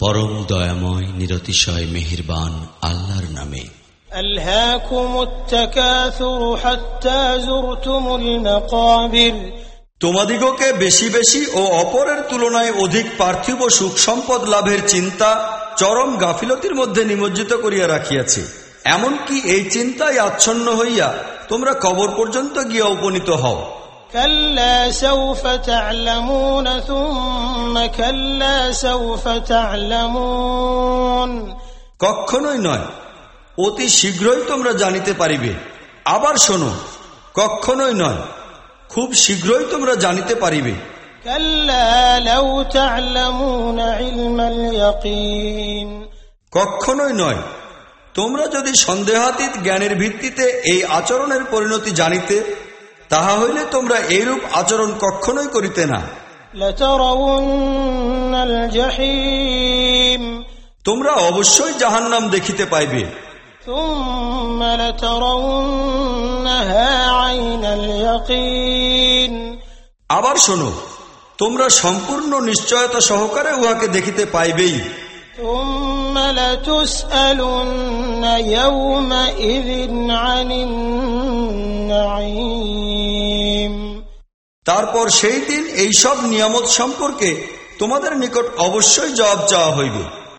পরম দয়াময় নিরতিশয় মেহেরবান আল্লাহর নামে। তোমাদিগকে বেশি বেশি ও অপরের তুলনায় অধিক পার্থিব সুখ সম্পদ লাভের চিন্তা চরম গাফিলতির মধ্যে নিমজ্জিত করিয়া রাখিয়াছে। এমনকি এই চিন্তায় আচ্ছন্ন হইয়া তোমরা কবর পর্যন্ত গিয়া উপনীত হও। كلا سوف تعلمون ثم كلا سوف تعلمون কখনোই নয় অতি শীঘ্রই তোমরা জানিতে পারিবে আবার শোনো কখনোই নয় খুব শীঘ্রই তোমরা জানিতে পারিবে كلا لو تعلمون علم اليقين কখনোই নয় তোমরা যদি সন্দেহাতীত জ্ঞানের ভিত্তিতে এই আচরণের পরিণতি জানিতে তাহা হইলে তোমরা এইরূপ আচরণ কখনোই করিতে না। তোমরা অবশ্যই জাহান নাম দেখিতে পাইবে। আবার শোনো তোমরা সম্পূর্ণ নিশ্চয়তা সহকারে উহাকে দেখিতে পাইবেই। তুমুন তারপর সেই দিন এইসব নিয়ামত সম্পর্কে তোমাদের নিকট অবশ্যই জবাব চাওয়া হইবে।